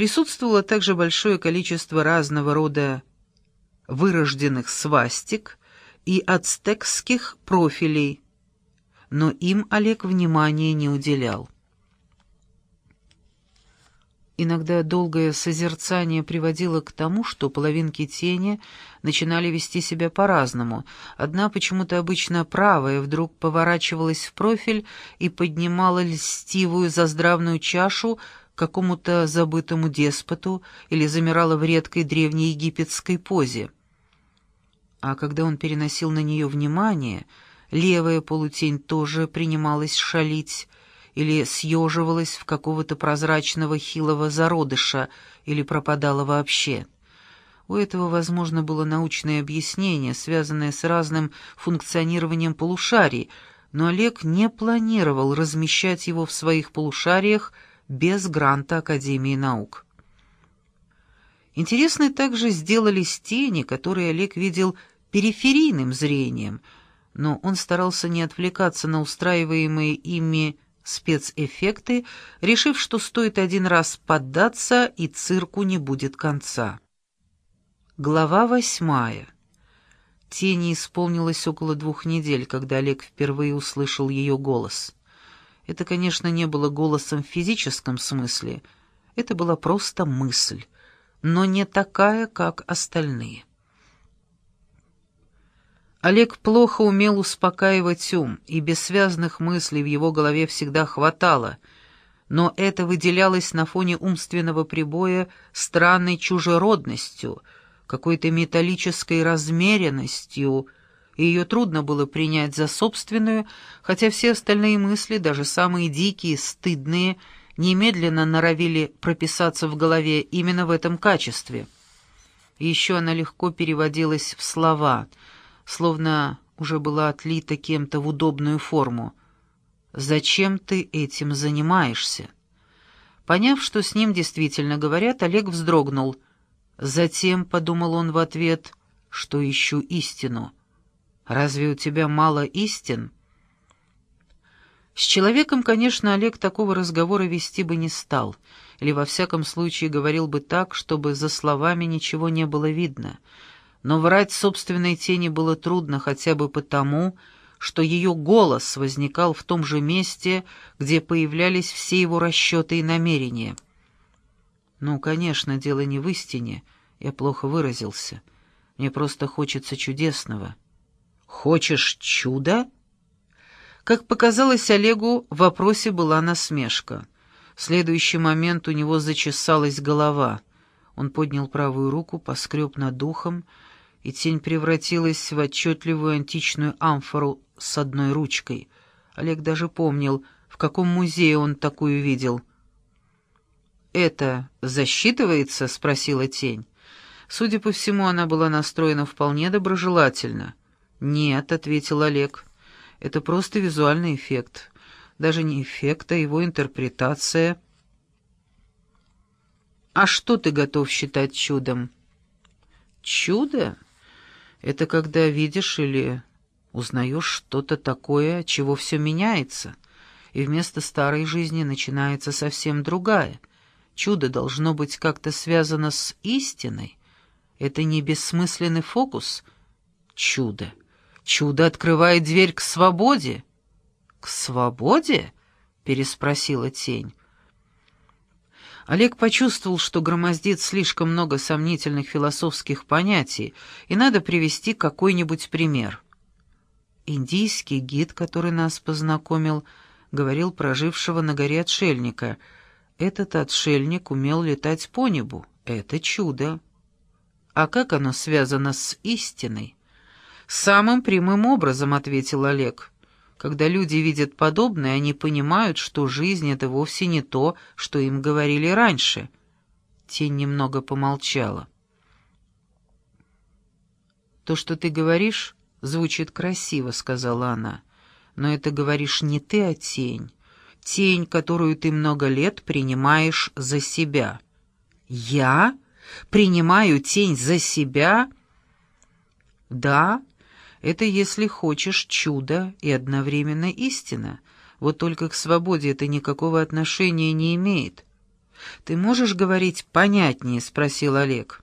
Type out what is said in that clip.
Присутствовало также большое количество разного рода вырожденных свастик и ацтекских профилей, но им Олег внимания не уделял. Иногда долгое созерцание приводило к тому, что половинки тени начинали вести себя по-разному. Одна почему-то обычно правая вдруг поворачивалась в профиль и поднимала льстивую заздравную чашу какому-то забытому деспоту или замирала в редкой древнеегипетской позе. А когда он переносил на нее внимание, левая полутень тоже принималась шалить, или съеживалась в какого-то прозрачного хилого зародыша, или пропадала вообще. У этого, возможно, было научное объяснение, связанное с разным функционированием полушарий, но Олег не планировал размещать его в своих полушариях без гранта Академии наук. Интересны также сделались тени, которые Олег видел периферийным зрением, но он старался не отвлекаться на устраиваемые ими спецэффекты, решив, что стоит один раз поддаться, и цирку не будет конца. Глава восьмая. Тени исполнилось около двух недель, когда Олег впервые услышал ее голос. Это, конечно, не было голосом в физическом смысле, это была просто мысль, но не такая, как остальные. Олег плохо умел успокаивать ум, и бессвязных мыслей в его голове всегда хватало, но это выделялось на фоне умственного прибоя странной чужеродностью, какой-то металлической размеренностью, и ее трудно было принять за собственную, хотя все остальные мысли, даже самые дикие, стыдные, немедленно норовили прописаться в голове именно в этом качестве. И еще она легко переводилась в слова — словно уже была отлита кем-то в удобную форму. «Зачем ты этим занимаешься?» Поняв, что с ним действительно говорят, Олег вздрогнул. Затем, — подумал он в ответ, — что ищу истину. «Разве у тебя мало истин?» С человеком, конечно, Олег такого разговора вести бы не стал, или во всяком случае говорил бы так, чтобы за словами ничего не было видно — но врать собственной тени было трудно хотя бы потому, что ее голос возникал в том же месте, где появлялись все его расчеты и намерения. Ну, конечно, дело не в истине, я плохо выразился. Мне просто хочется чудесного. «Хочешь чуда?» Как показалось Олегу, в вопросе была насмешка. В следующий момент у него зачесалась голова. Он поднял правую руку, поскреб над духом, и тень превратилась в отчетливую античную амфору с одной ручкой. Олег даже помнил, в каком музее он такую видел. «Это засчитывается?» — спросила тень. Судя по всему, она была настроена вполне доброжелательно. «Нет», — ответил Олег, — «это просто визуальный эффект. Даже не эффект, а его интерпретация». «А что ты готов считать чудом?» «Чудо?» Это когда видишь или узнаешь что-то такое, чего все меняется, и вместо старой жизни начинается совсем другая. Чудо должно быть как-то связано с истиной. Это не бессмысленный фокус. Чудо. Чудо открывает дверь к свободе. «К свободе?» — переспросила тень. Олег почувствовал, что громоздит слишком много сомнительных философских понятий, и надо привести какой-нибудь пример. Индийский гид, который нас познакомил, говорил про жившего на горе отшельника. Этот отшельник умел летать по небу. Это чудо. А как оно связано с истиной? «Самым прямым образом», — ответил Олег. Когда люди видят подобное, они понимают, что жизнь — это вовсе не то, что им говорили раньше. Тень немного помолчала. «То, что ты говоришь, звучит красиво», — сказала она. «Но это говоришь не ты, а тень. Тень, которую ты много лет принимаешь за себя». «Я? Принимаю тень за себя?» «Да, это, если хочешь, чудо и одновременно истина. Вот только к свободе это никакого отношения не имеет. «Ты можешь говорить понятнее?» — спросил Олег.